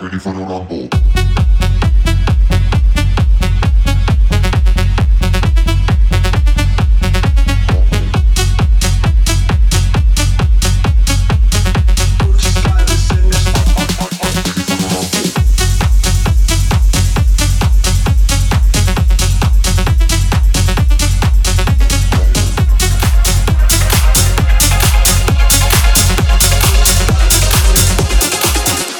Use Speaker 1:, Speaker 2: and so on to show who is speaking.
Speaker 1: Ready for the rumble.